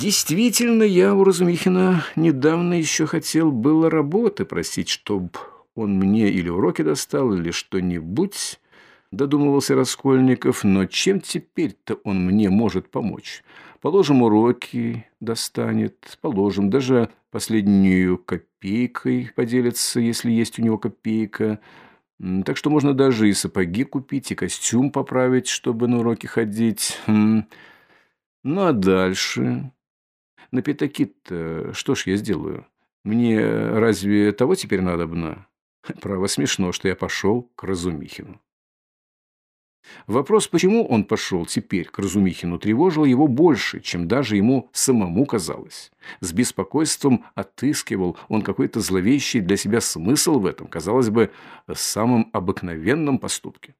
Действительно, я у Разумихина недавно еще хотел было работы просить, чтоб он мне или уроки достал, или что-нибудь, додумывался Раскольников, но чем теперь-то он мне может помочь? Положим, уроки достанет, положим, даже последнюю копейкой поделится, если есть у него копейка. Так что можно даже и сапоги купить, и костюм поправить, чтобы на уроки ходить. Ну а дальше... На пятаки-то что ж я сделаю? Мне разве того теперь надобно? Право смешно, что я пошел к Разумихину. Вопрос, почему он пошел теперь к Разумихину, тревожил его больше, чем даже ему самому казалось. С беспокойством отыскивал он какой-то зловещий для себя смысл в этом, казалось бы, самом обыкновенном поступке.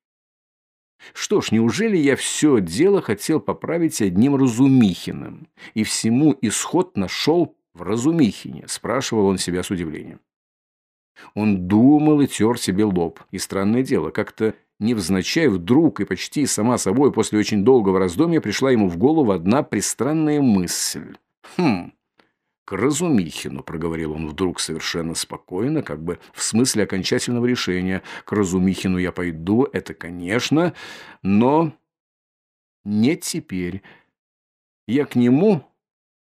Что ж, неужели я все дело хотел поправить одним Разумихиным, и всему исход нашел в Разумихине, спрашивал он себя с удивлением. Он думал и тер себе лоб, и странное дело, как-то невзначай вдруг и почти сама собой после очень долгого раздумья пришла ему в голову одна пристранная мысль. Хм, к Разумихину, проговорил он вдруг совершенно спокойно, как бы в смысле окончательного решения. К Разумихину я пойду, это конечно, но не теперь. Я к нему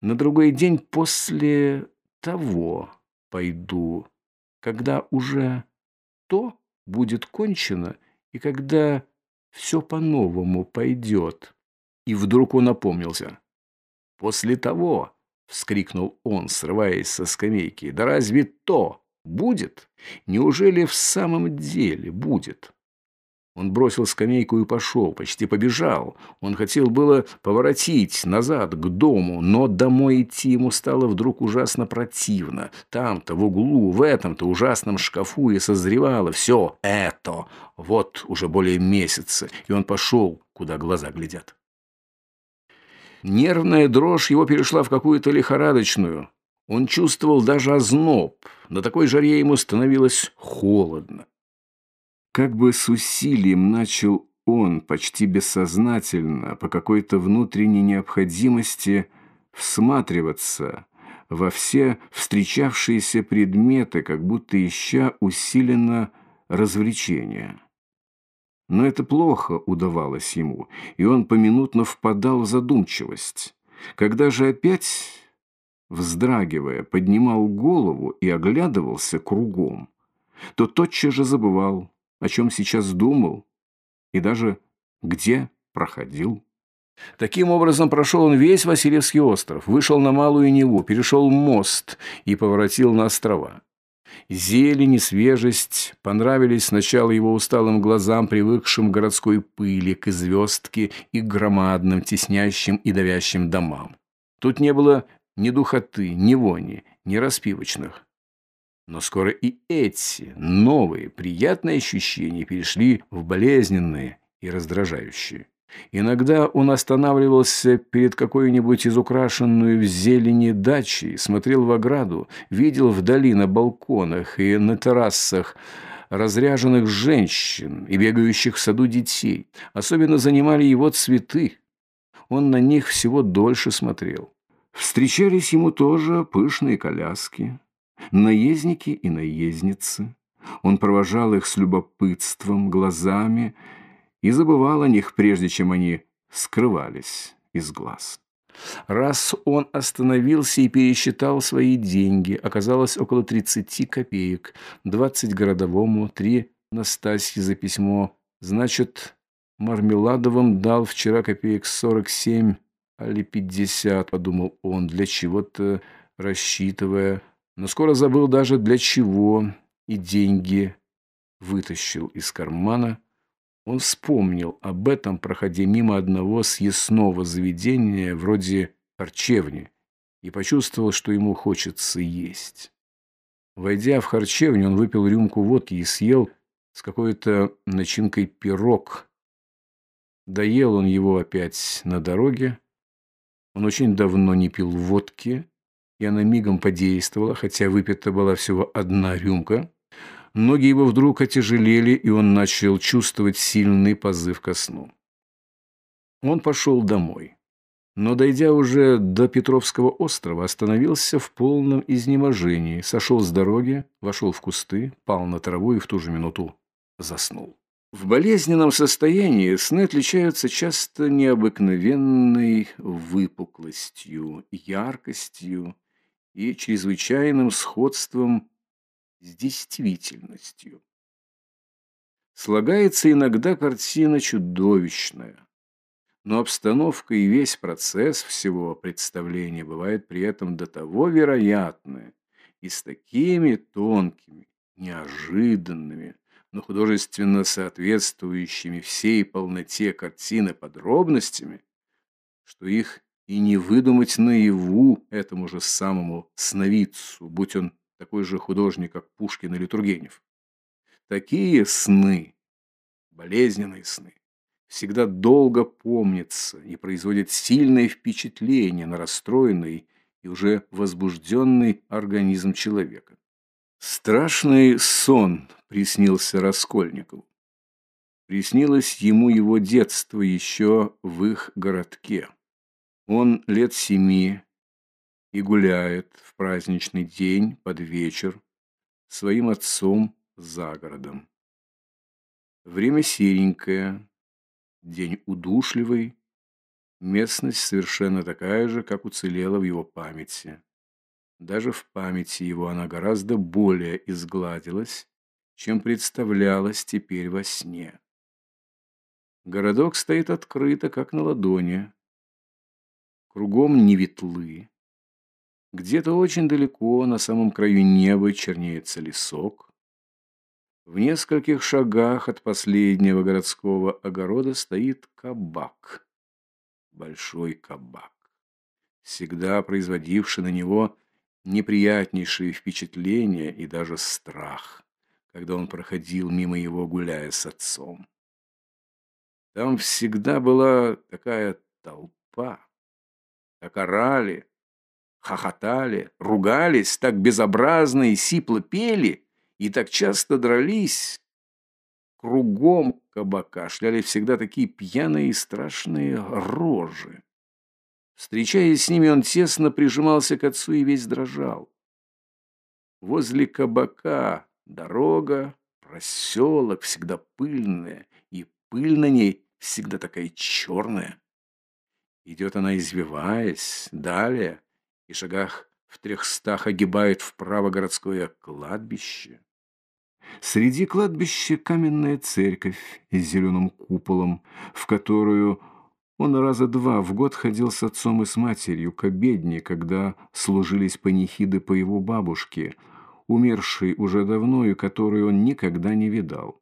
на другой день после того пойду, когда уже то будет кончено и когда все по-новому пойдет. И вдруг он опомнился. После того вскрикнул он, срываясь со скамейки. «Да разве то будет? Неужели в самом деле будет?» Он бросил скамейку и пошел, почти побежал. Он хотел было поворотить назад к дому, но домой идти ему стало вдруг ужасно противно. Там-то, в углу, в этом-то ужасном шкафу и созревало все это. Вот уже более месяца, и он пошел, куда глаза глядят. Нервная дрожь его перешла в какую-то лихорадочную. Он чувствовал даже озноб. На такой жаре ему становилось холодно. Как бы с усилием начал он, почти бессознательно, по какой-то внутренней необходимости, всматриваться во все встречавшиеся предметы, как будто ища усиленно развлечения. Но это плохо удавалось ему, и он поминутно впадал в задумчивость. Когда же опять, вздрагивая, поднимал голову и оглядывался кругом, то тотчас же забывал, о чем сейчас думал, и даже где проходил. Таким образом, прошел он весь Васильевский остров, вышел на Малую Неву, перешел мост и поворотил на острова. Зелень и свежесть понравились сначала его усталым глазам, привыкшим к городской пыли, к звездке и громадным, теснящим и давящим домам. Тут не было ни духоты, ни вони, ни распивочных. Но скоро и эти новые приятные ощущения перешли в болезненные и раздражающие. Иногда он останавливался перед какой-нибудь изукрашенную в зелени дачей, смотрел в ограду, видел вдали на балконах и на террасах разряженных женщин и бегающих в саду детей. Особенно занимали его цветы. Он на них всего дольше смотрел. Встречались ему тоже пышные коляски, наездники и наездницы. Он провожал их с любопытством, глазами, и забывал о них, прежде чем они скрывались из глаз. Раз он остановился и пересчитал свои деньги, оказалось около 30 копеек, 20 городовому, 3 Настасье за письмо. Значит, Мармеладовым дал вчера копеек 47, али 50, подумал он, для чего-то рассчитывая, но скоро забыл даже для чего и деньги вытащил из кармана, он вспомнил об этом, проходя мимо одного съестного заведения, вроде харчевни, и почувствовал, что ему хочется есть. Войдя в харчевню, он выпил рюмку водки и съел с какой-то начинкой пирог. Доел он его опять на дороге. Он очень давно не пил водки, и она мигом подействовала, хотя выпита была всего одна рюмка. Ноги его вдруг отяжелели, и он начал чувствовать сильный позыв ко сну. Он пошел домой. но, дойдя уже до Петровского острова, остановился в полном изнеможении, сошел с дороги, вошел в кусты, пал на траву и в ту же минуту заснул. В болезненном состоянии сны отличаются часто необыкновенной выпуклостью, яркостью и чрезвычайным сходством с действительностью. Слагается иногда картина чудовищная, но обстановка и весь процесс всего представления бывает при этом до того вероятны и с такими тонкими, неожиданными, но художественно соответствующими всей полноте картины подробностями, что их и не выдумать наяву этому же самому сновидцу, будь он такой же художник, как Пушкин или Тургенев. Такие сны, болезненные сны, всегда долго помнятся и производят сильное впечатление на расстроенный и уже возбужденный организм человека. Страшный сон приснился Раскольникову. Приснилось ему его детство еще в их городке. Он лет семи и гуляет в праздничный день под вечер своим отцом за городом. Время серенькое, День удушливый, местность совершенно такая же, как уцелела в его памяти. Даже в памяти его она гораздо более изгладилась, чем представлялась теперь во сне. Городок стоит открыто, как на ладони. Кругом неветлы. Где-то очень далеко, на самом краю неба, чернеется лесок. В нескольких шагах от последнего городского огорода стоит кабак. Большой кабак, всегда производивший на него неприятнейшие впечатления и даже страх, когда он проходил мимо его, гуляя с отцом. Там всегда была такая толпа, так орали, хохотали, ругались, так безобразно и сипло пели — и так часто дрались. Кругом кабака шляли всегда такие пьяные и страшные рожи. Встречаясь с ними, он тесно прижимался к отцу и весь дрожал. Возле кабака дорога, проселок, всегда пыльная, и пыль на ней всегда такая черная. Идет она, извиваясь, далее, и шагах в трехстах огибает вправо городское кладбище. Среди кладбища каменная церковь с зеленым куполом, в которую он раза два в год ходил с отцом и с матерью к обедне, когда служились панихиды по его бабушке, умершей уже давно и которую он никогда не видал.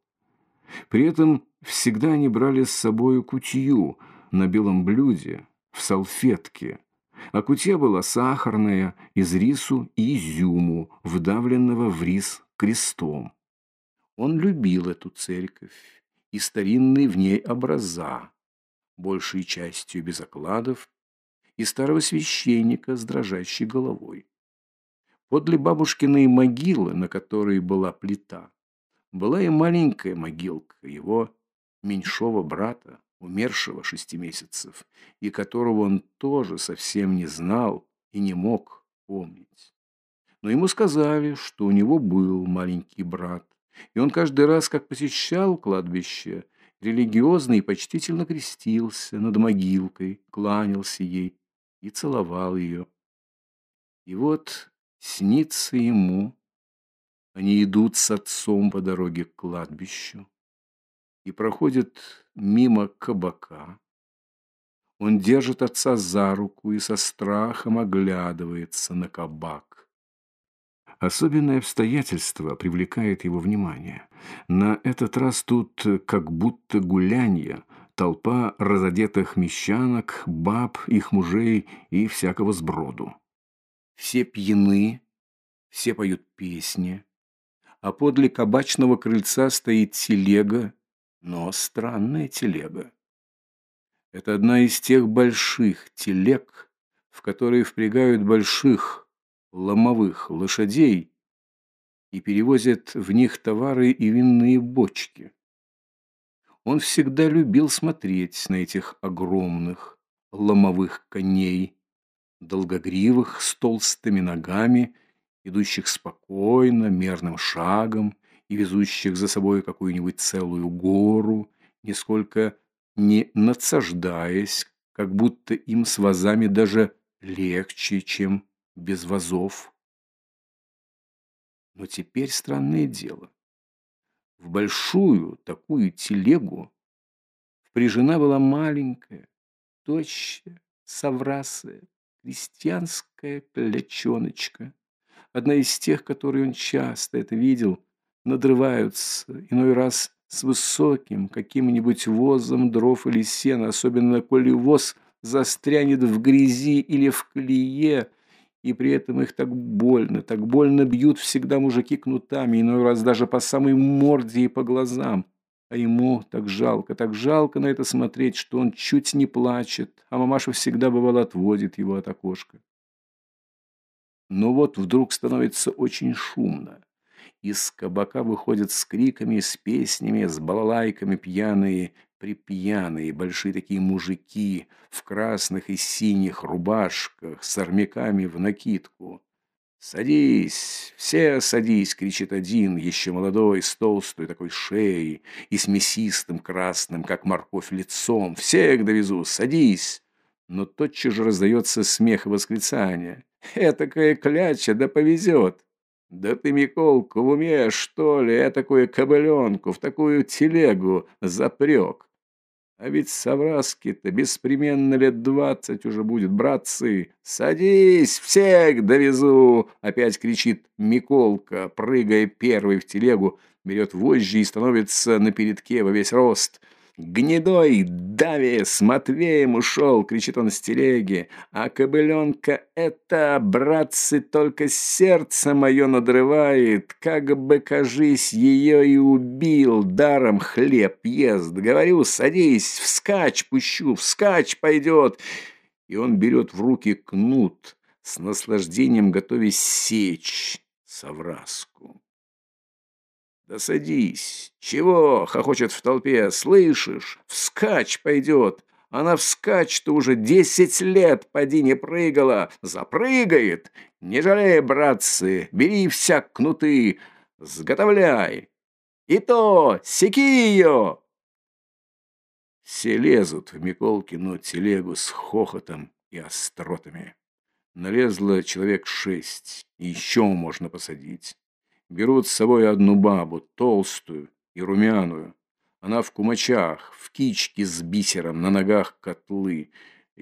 При этом всегда они брали с собою кутью на белом блюде, в салфетке, а кутья была сахарная, из рису и изюму, вдавленного в рис крестом. Он любил эту церковь и старинные в ней образа, большей частью без окладов, и старого священника с дрожащей головой. Подле бабушкиной могилы, на которой была плита, была и маленькая могилка его меньшого брата, умершего шести месяцев, и которого он тоже совсем не знал и не мог помнить. Но ему сказали, что у него был маленький брат, и он каждый раз, как посещал кладбище, религиозно и почтительно крестился над могилкой, кланялся ей и целовал ее. И вот снится ему, они идут с отцом по дороге к кладбищу и проходят мимо кабака. Он держит отца за руку и со страхом оглядывается на кабак. Особенное обстоятельство привлекает его внимание. На этот раз тут как будто гулянье, толпа разодетых мещанок, баб, их мужей и всякого сброду. Все пьяны, все поют песни, а подле кабачного крыльца стоит телега, но странная телега. Это одна из тех больших телег, в которые впрягают больших, ломовых лошадей и перевозят в них товары и винные бочки. Он всегда любил смотреть на этих огромных, ломовых коней, долгогривых с толстыми ногами, идущих спокойно, мерным шагом и везущих за собой какую-нибудь целую гору, нисколько не надсаждаясь, как будто им с вазами даже легче, чем без вазов. Но теперь странное дело. В большую такую телегу впряжена была маленькая, тощая, соврасая, крестьянская клячоночка. Одна из тех, которые он часто это видел, надрываются, иной раз с высоким каким-нибудь возом дров или сена, особенно коли воз застрянет в грязи или в клее, и при этом их так больно, так больно бьют всегда мужики кнутами, иной раз даже по самой морде и по глазам. А ему так жалко, так жалко на это смотреть, что он чуть не плачет, а мамаша всегда, бывало, отводит его от окошка. Но вот вдруг становится очень шумно. Из кабака выходят с криками, с песнями, с балалайками пьяные, припьяные, большие такие мужики в красных и синих рубашках, с армяками в накидку. «Садись, все садись!» — кричит один, еще молодой, с толстой такой шеей и с мясистым красным, как морковь, лицом. «Всех довезу! Садись!» Но тотчас же раздается смех и восклицание. «Этакая кляча, да повезет!» «Да ты, Миколка, в уме, что ли, этакую кобыленку в такую телегу запрек?» А ведь Савраски-то беспременно лет двадцать уже будет, братцы. «Садись, всех довезу!» — опять кричит Миколка, прыгая первый в телегу, берет вожжи и становится на передке во весь рост — «Гнедой Дави с Матвеем ушел!» — кричит он с телеги. «А кобыленка это, братцы, только сердце мое надрывает. Как бы, кажись, ее и убил, даром хлеб ест. Говорю, садись, вскачь пущу, вскачь пойдет!» И он берет в руки кнут, с наслаждением готовясь сечь совраску. «Да садись! Чего?» — хохочет в толпе. «Слышишь? Вскачь пойдет! Она вскачь-то уже десять лет поди не прыгала! Запрыгает! Не жалей, братцы! Бери всяк кнуты! Сготовляй! И то! Секи ее!» Все лезут в Миколкину телегу с хохотом и остротами. Налезло человек шесть, и еще можно посадить. Берут с собой одну бабу, толстую и румяную. Она в кумачах, в кичке с бисером, на ногах котлы,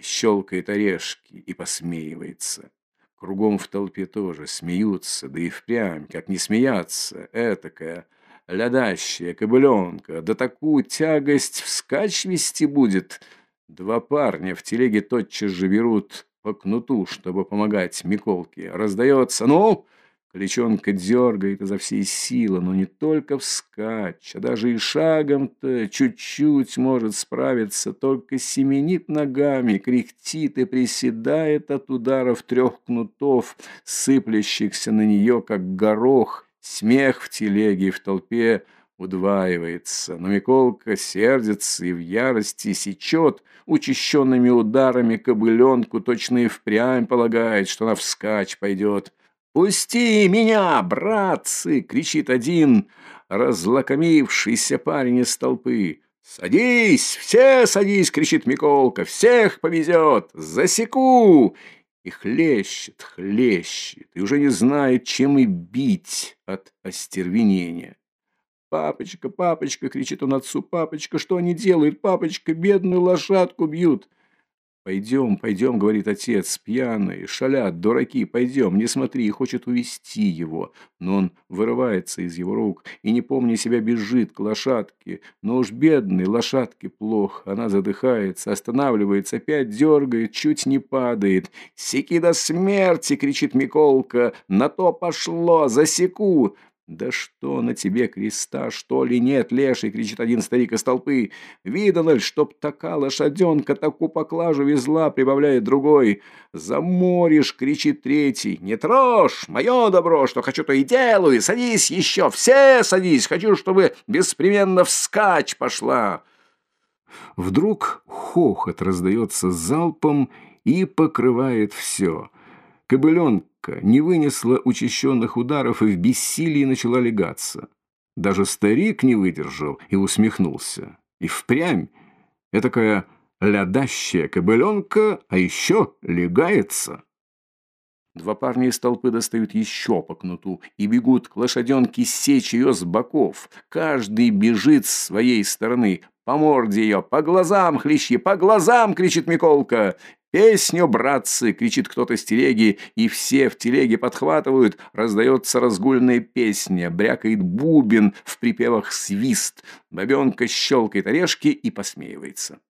щелкает орешки и посмеивается. Кругом в толпе тоже смеются, да и впрямь, как не смеяться, этакая, лядащая кобыленка, да такую тягость вскачь вести будет. Два парня в телеге тотчас же берут по кнуту, чтобы помогать Миколке. Раздается «Ну!» Кличонка дергает изо всей силы, но не только вскачь, а даже и шагом-то чуть-чуть может справиться, только семенит ногами, кряхтит и приседает от ударов трех кнутов, сыплящихся на нее, как горох. Смех в телеге и в толпе удваивается, но Миколка сердится и в ярости сечет учащенными ударами кобыленку, точно и впрямь полагает, что она вскачь пойдет. «Пусти меня, братцы!» — кричит один разлокомившийся парень из толпы. «Садись! Все садись!» — кричит Миколка. «Всех повезет! Засеку!» И хлещет, хлещет, и уже не знает, чем и бить от остервенения. «Папочка, папочка!» — кричит он отцу. «Папочка, что они делают? Папочка, бедную лошадку бьют!» «Пойдем, пойдем», — говорит отец, пьяный, шалят, дураки, пойдем, не смотри, хочет увести его. Но он вырывается из его рук и, не помня себя, бежит к лошадке. Но уж бедной лошадке плохо, она задыхается, останавливается, опять дергает, чуть не падает. «Секи до смерти!» — кричит Миколка. «На то пошло! Засеку!» «Да что на тебе креста, что ли нет, леший!» — кричит один старик из толпы. «Видано ли, чтоб такая лошаденка такую поклажу везла?» — прибавляет другой. «Заморишь!» — кричит третий. «Не трожь! Мое добро, что хочу, то и делаю! Садись еще! Все садись! Хочу, чтобы беспременно вскачь пошла!» Вдруг хохот раздается залпом и покрывает все. Кобыленка не вынесла учащенных ударов и в бессилии начала легаться. Даже старик не выдержал и усмехнулся. И впрямь этакая лядащая кобыленка, а еще легается. Два парня из толпы достают еще по кнуту и бегут к лошаденке сечь ее с боков. Каждый бежит с своей стороны. По морде ее, по глазам хлещи, по глазам, кричит Миколка. «Песню, братцы!» — кричит кто-то с телеги, и все в телеге подхватывают. Раздается разгульная песня, брякает бубен, в припевах свист. Бабенка щелкает орешки и посмеивается.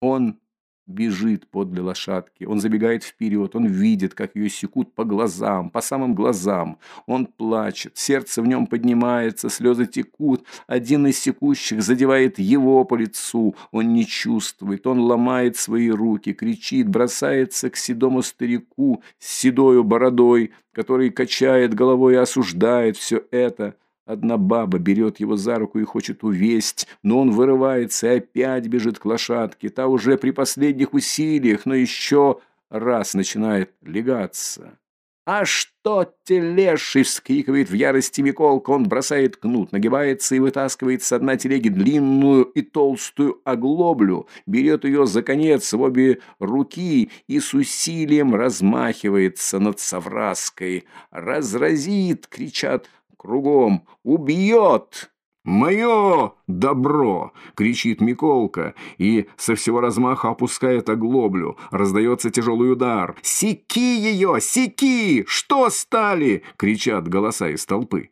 Он бежит подле лошадки, он забегает вперед, он видит, как ее секут по глазам, по самым глазам. Он плачет, сердце в нем поднимается, слезы текут. Один из секущих задевает его по лицу, он не чувствует, он ломает свои руки, кричит, бросается к седому старику с седою бородой, который качает головой и осуждает все это. Одна баба берет его за руку и хочет увесть, но он вырывается и опять бежит к лошадке. Та уже при последних усилиях, но еще раз начинает легаться. «А что те леший!» — вскрикивает в ярости Миколка. Он бросает кнут, нагибается и вытаскивает с дна телеги длинную и толстую оглоблю, берет ее за конец в обе руки и с усилием размахивается над Савраской. «Разразит!» — кричат кругом. Убьет!» «Мое добро!» — кричит Миколка и со всего размаха опускает оглоблю. Раздается тяжелый удар. «Секи ее! Секи! Что стали?» — кричат голоса из толпы.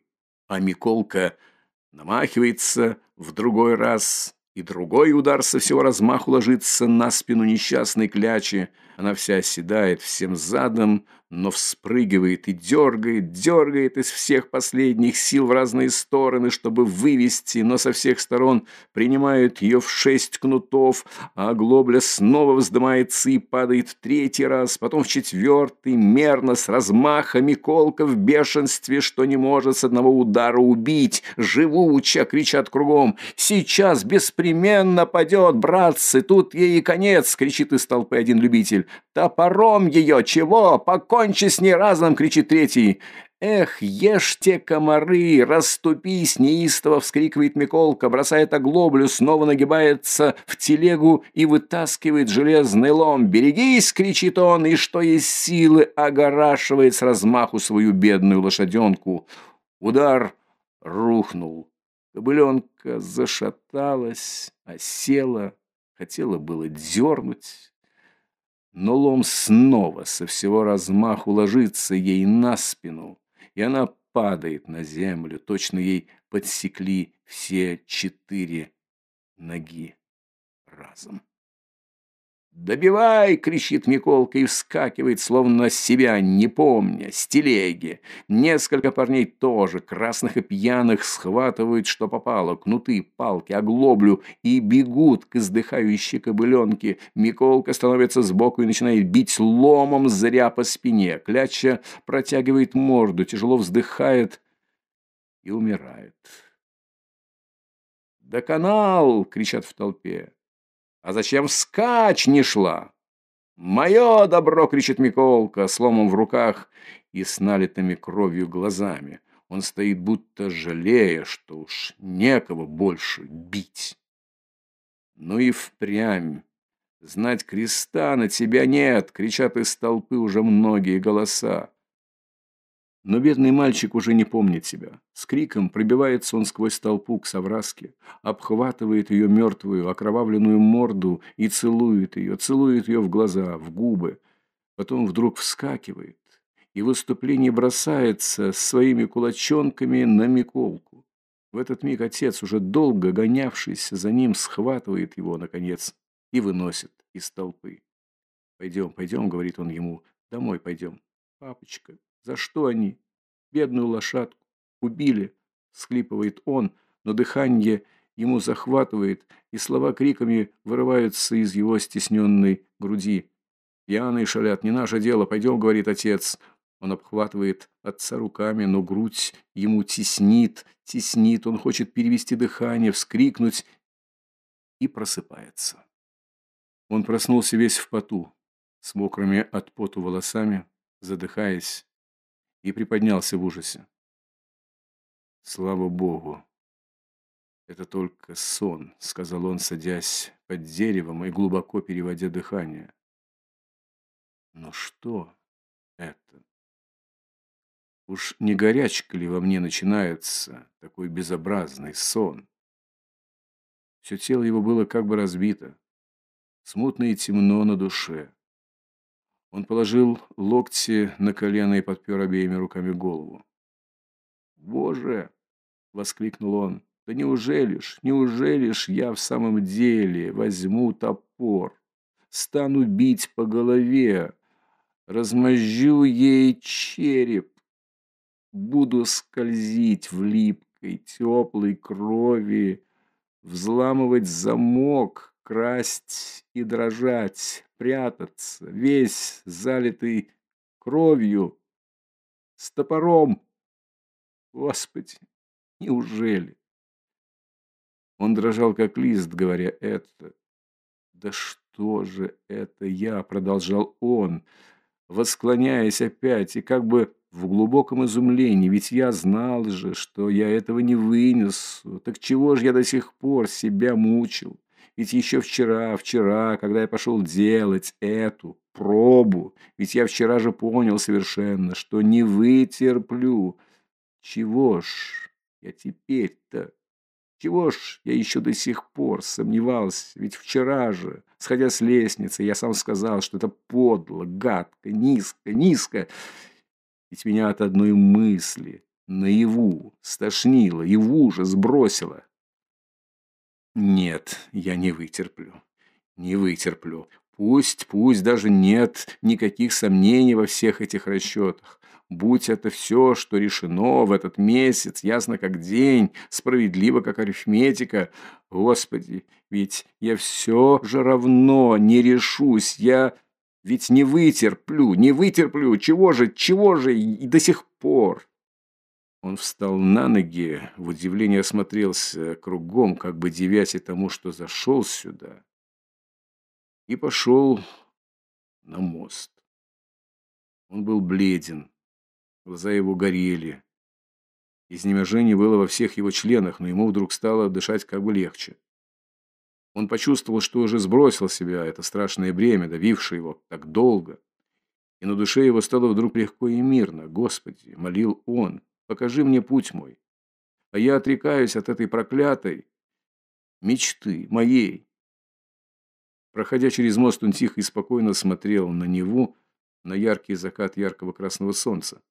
А Миколка намахивается в другой раз, и другой удар со всего размаху ложится на спину несчастной клячи. Она вся оседает всем задом, но вспрыгивает и дергает, дергает из всех последних сил в разные стороны, чтобы вывести, но со всех сторон принимают ее в шесть кнутов, а глобля снова вздымается и падает в третий раз, потом в четвертый, мерно, с размахами колка в бешенстве, что не может с одного удара убить. Живуча, кричат кругом. Сейчас беспременно падет, братцы, тут ей и конец, кричит из толпы один любитель. Топором ее, чего, покой «Кончи с ней разом!» — кричит третий. «Эх, ешьте, комары! Раступись!» — неистово вскрикивает Миколка, бросает оглоблю, снова нагибается в телегу и вытаскивает железный лом. «Берегись!» — кричит он, и что есть силы, огорашивает с размаху свою бедную лошаденку. Удар рухнул. Кобыленка зашаталась, осела, хотела было дернуть, но лом снова со всего размаху ложится ей на спину, и она падает на землю, точно ей подсекли все четыре ноги разом. «Добивай!» — кричит Миколка и вскакивает, словно себя, не помня, с телеги. Несколько парней тоже, красных и пьяных, схватывают, что попало, кнуты, палки, оглоблю, и бегут к издыхающей кобыленке. Миколка становится сбоку и начинает бить ломом зря по спине. Кляча протягивает морду, тяжело вздыхает и умирает. «Да канал!» — кричат в толпе. А зачем вскачь не шла? «Мое добро!» — кричит Миколка, сломом в руках и с налитыми кровью глазами. Он стоит, будто жалея, что уж некого больше бить. Ну и впрямь. Знать креста на тебя нет, кричат из толпы уже многие голоса. Но бедный мальчик уже не помнит себя. С криком пробивается он сквозь толпу к Савраске, обхватывает ее мертвую, окровавленную морду и целует ее, целует ее в глаза, в губы. Потом вдруг вскакивает и в выступлении бросается своими кулачонками на Миколку. В этот миг отец, уже долго гонявшийся за ним, схватывает его, наконец, и выносит из толпы. «Пойдем, пойдем», — говорит он ему, — «домой пойдем». «Папочка, за что они? Бедную лошадку. Убили, схлипывает он, но дыхание ему захватывает, и слова криками вырываются из его стесненной груди. «Пьяные шалят, не наше дело, пойдем», — говорит отец. Он обхватывает отца руками, но грудь ему теснит, теснит, он хочет перевести дыхание, вскрикнуть и просыпается. Он проснулся весь в поту, с мокрыми от поту волосами, задыхаясь, и приподнялся в ужасе. Слава Богу, это только сон, сказал он, садясь под деревом и глубоко переводя дыхание. Но что это? Уж не горячка ли во мне начинается такой безобразный сон? Все тело его было как бы разбито, смутно и темно на душе. Он положил локти на колено и подпер обеими руками голову. «Боже!» — воскликнул он. «Да неужели ж, неужели ж я в самом деле возьму топор, стану бить по голове, размозжу ей череп, буду скользить в липкой, теплой крови, взламывать замок, красть и дрожать, прятаться, весь залитый кровью, с топором. Господи, неужели? Он дрожал, как лист, говоря это. «Да что же это я?» – продолжал он, восклоняясь опять и как бы в глубоком изумлении, ведь я знал же, что я этого не вынесу. Так чего же я до сих пор себя мучил? Ведь еще вчера, вчера, когда я пошел делать эту пробу, ведь я вчера же понял совершенно, что не вытерплю. Чего ж я теперь-то? Чего ж я еще до сих пор сомневался? Ведь вчера же, сходя с лестницы, я сам сказал, что это подло, гадко, низко, низко. Ведь меня от одной мысли, наяву, стошнило и в ужас бросило. Нет, я не вытерплю. Не вытерплю. Пусть, пусть даже нет никаких сомнений во всех этих расчетах. Будь это все, что решено в этот месяц, ясно как день, справедливо как арифметика. Господи, ведь я все же равно не решусь. Я ведь не вытерплю, не вытерплю. Чего же, чего же и до сих пор? Он встал на ноги, в удивлении осмотрелся кругом, как бы девясь тому, что зашел сюда, и пошел на мост. Он был бледен, глаза его горели. Изнеможение было во всех его членах, но ему вдруг стало дышать как бы легче. Он почувствовал, что уже сбросил себя это страшное бремя, давившее его так долго. И на душе его стало вдруг легко и мирно. «Господи!» — молил он. «Покажи мне путь мой. А я отрекаюсь от этой проклятой мечты моей». Проходя через мост, он тихо и спокойно смотрел на Неву, на яркий закат яркого красного солнца.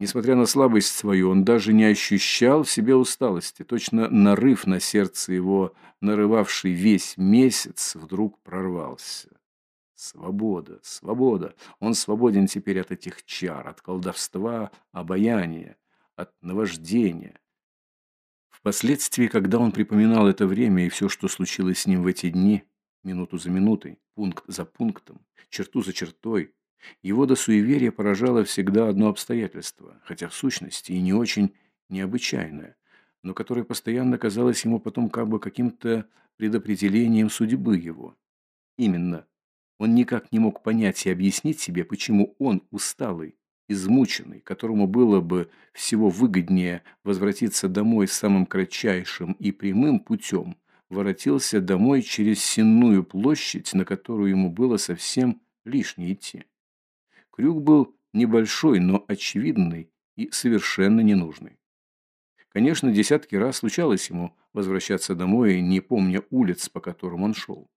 Несмотря на слабость свою, он даже не ощущал в себе усталости. Точно нарыв на сердце его, нарывавший весь месяц, вдруг прорвался. Свобода, свобода. Он свободен теперь от этих чар, от колдовства, обаяния, от наваждения. Впоследствии, когда он припоминал это время и все, что случилось с ним в эти дни, минуту за минутой, пункт за пунктом, черту за чертой, его до суеверия поражало всегда одно обстоятельство, хотя в сущности и не очень необычайное, но которое постоянно казалось ему потом как бы каким-то предопределением судьбы его. Именно, он никак не мог понять и объяснить себе, почему он усталый, измученный, которому было бы всего выгоднее возвратиться домой самым кратчайшим и прямым путем, воротился домой через Сенную площадь, на которую ему было совсем лишне идти. Крюк был небольшой, но очевидный и совершенно ненужный. Конечно, десятки раз случалось ему возвращаться домой, не помня улиц, по которым он шел.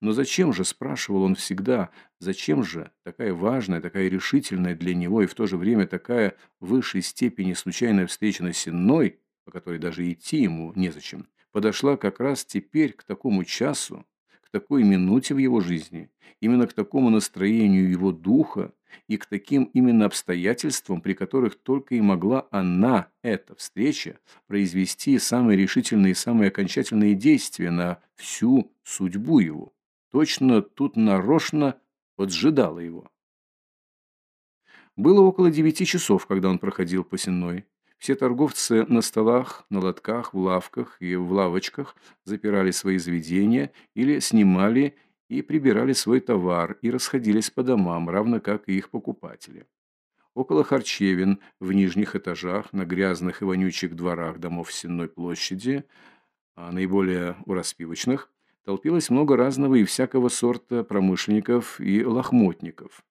Но зачем же, спрашивал он всегда, зачем же такая важная, такая решительная для него и в то же время такая в высшей степени случайная встреча на Сенной, по которой даже идти ему незачем, подошла как раз теперь к такому часу, к такой минуте в его жизни, именно к такому настроению его духа, и к таким именно обстоятельствам, при которых только и могла она, эта встреча, произвести самые решительные и самые окончательные действия на всю судьбу его. Точно тут нарочно поджидала его. Было около девяти часов, когда он проходил по Сенной. Все торговцы на столах, на лотках, в лавках и в лавочках запирали свои заведения или снимали и прибирали свой товар и расходились по домам, равно как и их покупатели. Около харчевин, в нижних этажах, на грязных и вонючих дворах домов Сенной площади, а наиболее у распивочных, толпилось много разного и всякого сорта промышленников и лохмотников.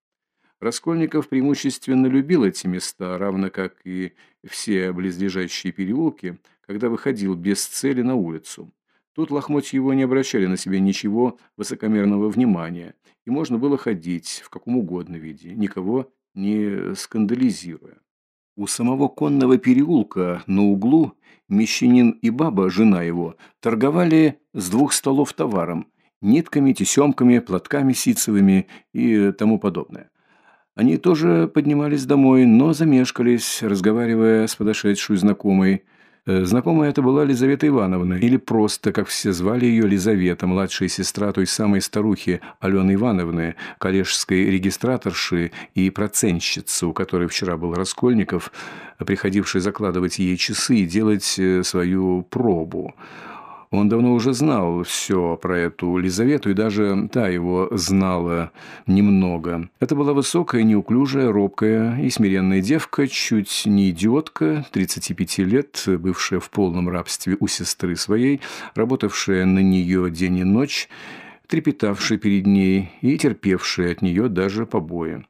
Раскольников преимущественно любил эти места, равно как и все близлежащие переулки, когда выходил без цели на улицу. Тут лохмотья его не обращали на себя ничего высокомерного внимания, и можно было ходить в каком угодно виде, никого не скандализируя. У самого конного переулка на углу мещанин и баба, жена его, торговали с двух столов товаром – нитками, тесемками, платками ситцевыми и тому подобное. Они тоже поднимались домой, но замешкались, разговаривая с подошедшей знакомой. Э, знакомая это была Лизавета Ивановна, или просто, как все звали ее, Лизавета, младшая сестра той самой старухи Алены Ивановны, коллежской регистраторши и процентщицы, у которой вчера был Раскольников, приходивший закладывать ей часы и делать э, свою пробу. Он давно уже знал все про эту Лизавету, и даже та его знала немного. Это была высокая, неуклюжая, робкая и смиренная девка, чуть не идиотка, 35 лет, бывшая в полном рабстве у сестры своей, работавшая на нее день и ночь, трепетавшая перед ней и терпевшая от нее даже побои.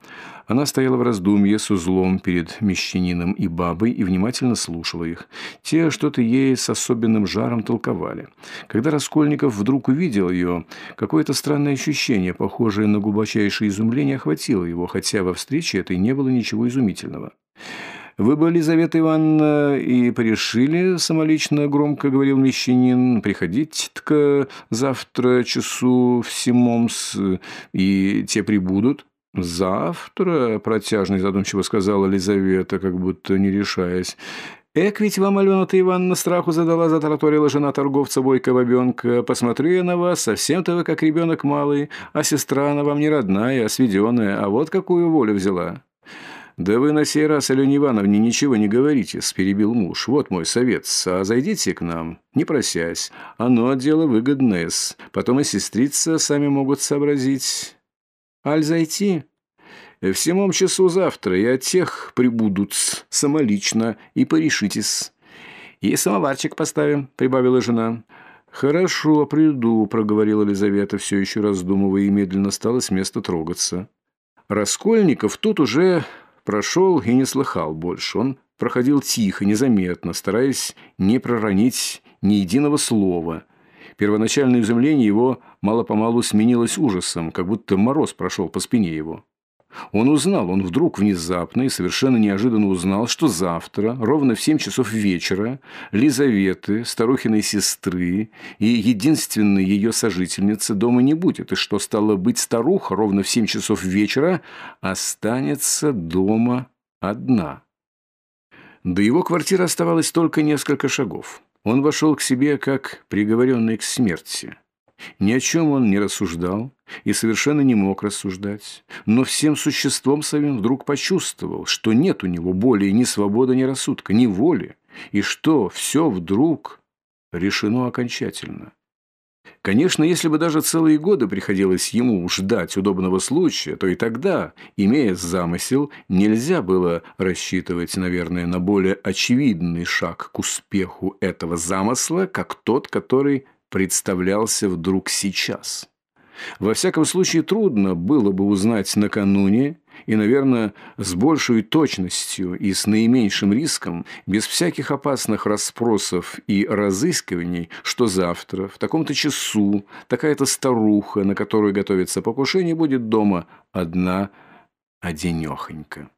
Она стояла в раздумье с узлом перед мещанином и бабой и внимательно слушала их. Те что-то ей с особенным жаром толковали. Когда Раскольников вдруг увидел ее, какое-то странное ощущение, похожее на глубочайшее изумление, охватило его, хотя во встрече этой не было ничего изумительного. «Вы бы, Елизавета Ивановна, и порешили, самолично громко говорил мещанин, приходите-ка завтра часу в Симомс, и те прибудут». «Завтра», – протяжно и задумчиво сказала Лизавета, как будто не решаясь. «Эк, ведь вам, Алена-то Ивановна, страху задала, затараторила жена торговца Бойко Бабенка. Посмотрю я на вас, совсем-то вы как ребенок малый, а сестра она вам не родная, а сведенная, а вот какую волю взяла». «Да вы на сей раз, Алене Ивановне, ничего не говорите», – перебил муж. «Вот мой совет. А зайдите к нам, не просясь. Оно дело выгодное. Потом и сестрица сами могут сообразить». «Аль зайти?» «В семом часу завтра, и от тех прибудут самолично, и порешитесь». «И самоварчик поставим», – прибавила жена. «Хорошо, приду», – проговорила Лизавета, все еще раздумывая, и медленно стала с места трогаться. Раскольников тут уже Прошел и не слыхал больше. Он проходил тихо, незаметно, стараясь не проронить ни единого слова. Первоначальное изумление его мало-помалу сменилось ужасом, как будто мороз прошел по спине его. Он узнал, он вдруг внезапно и совершенно неожиданно узнал, что завтра, ровно в семь часов вечера, Лизаветы, старухиной сестры и единственной ее сожительницы дома не будет, и что стало быть старуха ровно в семь часов вечера останется дома одна. До его квартиры оставалось только несколько шагов. Он вошел к себе как приговоренный к смерти. Ни о чем он не рассуждал и совершенно не мог рассуждать, но всем существом своим вдруг почувствовал, что нет у него более ни свободы, ни рассудка, ни воли, и что все вдруг решено окончательно. Конечно, если бы даже целые годы приходилось ему ждать удобного случая, то и тогда, имея замысел, нельзя было рассчитывать, наверное, на более очевидный шаг к успеху этого замысла, как тот, который представлялся вдруг сейчас. Во всяком случае, трудно было бы узнать накануне и, наверное, с большей точностью и с наименьшим риском, без всяких опасных расспросов и разыскиваний, что завтра, в таком-то часу, такая-то старуха, на которую готовится покушение, будет дома одна одинехонька.